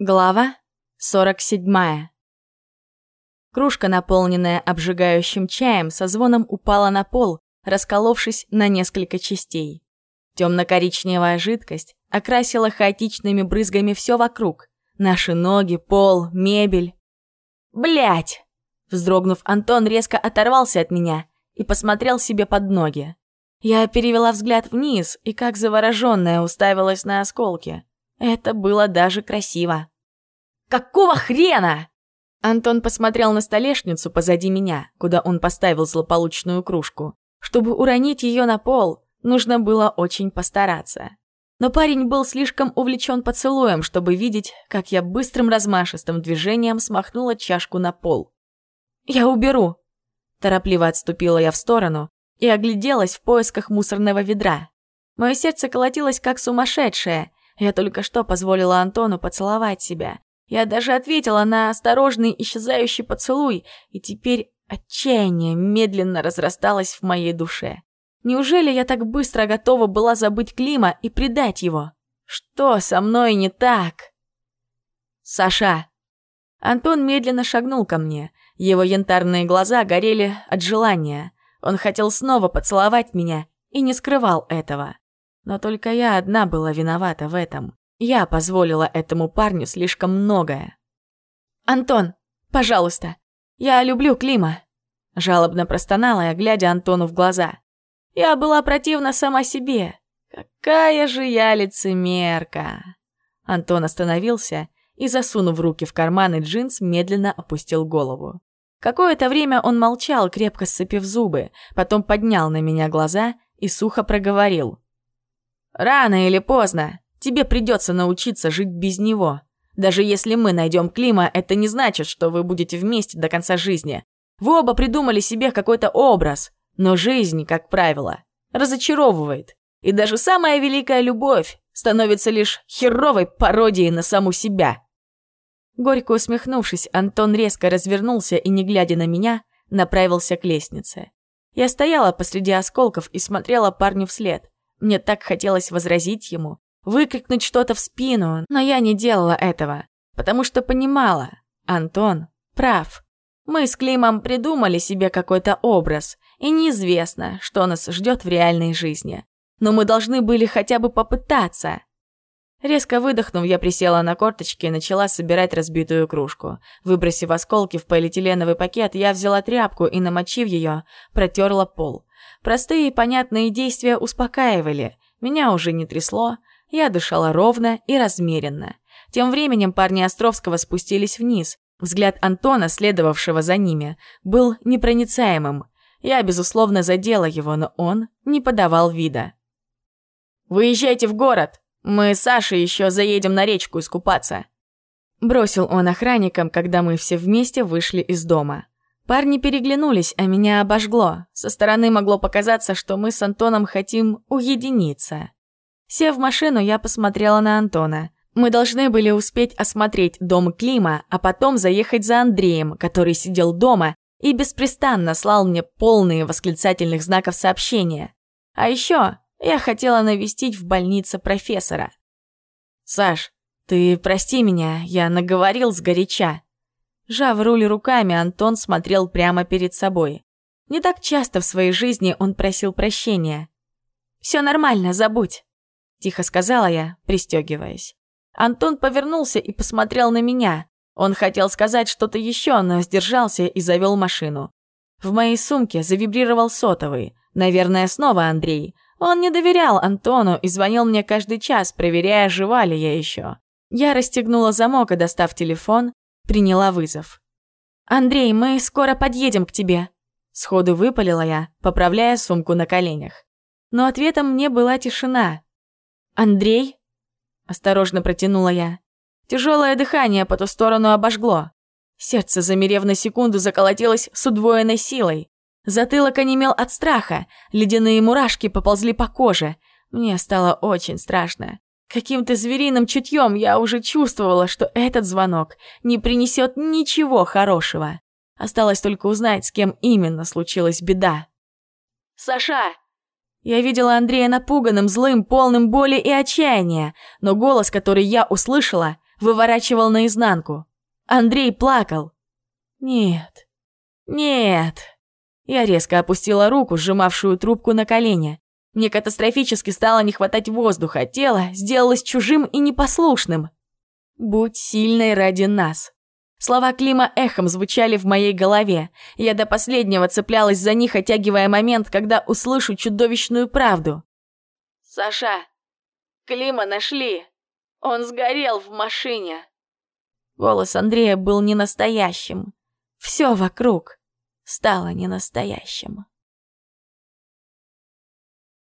Глава 47. Кружка, наполненная обжигающим чаем, со звоном упала на пол, расколовшись на несколько частей. Темно-коричневая жидкость окрасила хаотичными брызгами все вокруг. Наши ноги, пол, мебель. Блять! Вздрогнув, Антон резко оторвался от меня и посмотрел себе под ноги. Я перевела взгляд вниз и, как завороженная, уставилась на осколки. Это было даже красиво. «Какого хрена?» Антон посмотрел на столешницу позади меня, куда он поставил злополучную кружку. Чтобы уронить ее на пол, нужно было очень постараться. Но парень был слишком увлечен поцелуем, чтобы видеть, как я быстрым размашистым движением смахнула чашку на пол. «Я уберу!» Торопливо отступила я в сторону и огляделась в поисках мусорного ведра. Мое сердце колотилось как сумасшедшее, я только что позволила Антону поцеловать себя. Я даже ответила на осторожный исчезающий поцелуй, и теперь отчаяние медленно разрасталось в моей душе. Неужели я так быстро готова была забыть Клима и предать его? Что со мной не так? Саша. Антон медленно шагнул ко мне. Его янтарные глаза горели от желания. Он хотел снова поцеловать меня и не скрывал этого. Но только я одна была виновата в этом. Я позволила этому парню слишком многое. «Антон, пожалуйста, я люблю Клима», – жалобно простонала я, глядя Антону в глаза. «Я была противна сама себе. Какая же я лицемерка!» Антон остановился и, засунув руки в карманы джинс, медленно опустил голову. Какое-то время он молчал, крепко сцепив зубы, потом поднял на меня глаза и сухо проговорил. Рано или поздно тебе придется научиться жить без него. Даже если мы найдем Клима, это не значит, что вы будете вместе до конца жизни. Вы оба придумали себе какой-то образ, но жизнь, как правило, разочаровывает. И даже самая великая любовь становится лишь херовой пародией на саму себя. Горько усмехнувшись, Антон резко развернулся и, не глядя на меня, направился к лестнице. Я стояла посреди осколков и смотрела парню вслед. Мне так хотелось возразить ему, выкрикнуть что-то в спину, но я не делала этого, потому что понимала, Антон прав. Мы с Климом придумали себе какой-то образ, и неизвестно, что нас ждет в реальной жизни. Но мы должны были хотя бы попытаться. Резко выдохнув, я присела на корточки и начала собирать разбитую кружку. Выбросив осколки в полиэтиленовый пакет, я взяла тряпку и, намочив ее, протерла пол. Простые и понятные действия успокаивали. Меня уже не трясло, я дышала ровно и размеренно. Тем временем парни Островского спустились вниз. Взгляд Антона, следовавшего за ними, был непроницаемым. Я, безусловно, задела его, но он не подавал вида. «Выезжайте в город! Мы с Сашей еще заедем на речку искупаться!» Бросил он охранникам, когда мы все вместе вышли из дома. Парни переглянулись, а меня обожгло. Со стороны могло показаться, что мы с Антоном хотим уединиться. Сев в машину, я посмотрела на Антона. Мы должны были успеть осмотреть дом Клима, а потом заехать за Андреем, который сидел дома и беспрестанно слал мне полные восклицательных знаков сообщения. А еще я хотела навестить в больнице профессора. «Саш, ты прости меня, я наговорил сгоряча», Жав руль руками, Антон смотрел прямо перед собой. Не так часто в своей жизни он просил прощения. «Все нормально, забудь», – тихо сказала я, пристегиваясь. Антон повернулся и посмотрел на меня. Он хотел сказать что-то еще, но сдержался и завел машину. В моей сумке завибрировал сотовый. Наверное, снова Андрей. Он не доверял Антону и звонил мне каждый час, проверяя, жива ли я еще. Я расстегнула замок и, достав телефон, Приняла вызов. «Андрей, мы скоро подъедем к тебе», – сходу выпалила я, поправляя сумку на коленях. Но ответом мне была тишина. «Андрей?» – осторожно протянула я. Тяжелое дыхание по ту сторону обожгло. Сердце, замерев на секунду, заколотилось с удвоенной силой. Затылок онемел от страха, ледяные мурашки поползли по коже. Мне стало очень страшно. Каким-то звериным чутьем я уже чувствовала, что этот звонок не принесет ничего хорошего. Осталось только узнать, с кем именно случилась беда. «Саша!» Я видела Андрея напуганным, злым, полным боли и отчаяния, но голос, который я услышала, выворачивал наизнанку. Андрей плакал. Нет, нет. Я резко опустила руку, сжимавшую трубку на колени. Мне катастрофически стало не хватать воздуха, тело сделалось чужим и непослушным. «Будь сильной ради нас». Слова Клима эхом звучали в моей голове. Я до последнего цеплялась за них, оттягивая момент, когда услышу чудовищную правду. «Саша, Клима нашли. Он сгорел в машине». Голос Андрея был не настоящим. Все вокруг стало ненастоящим.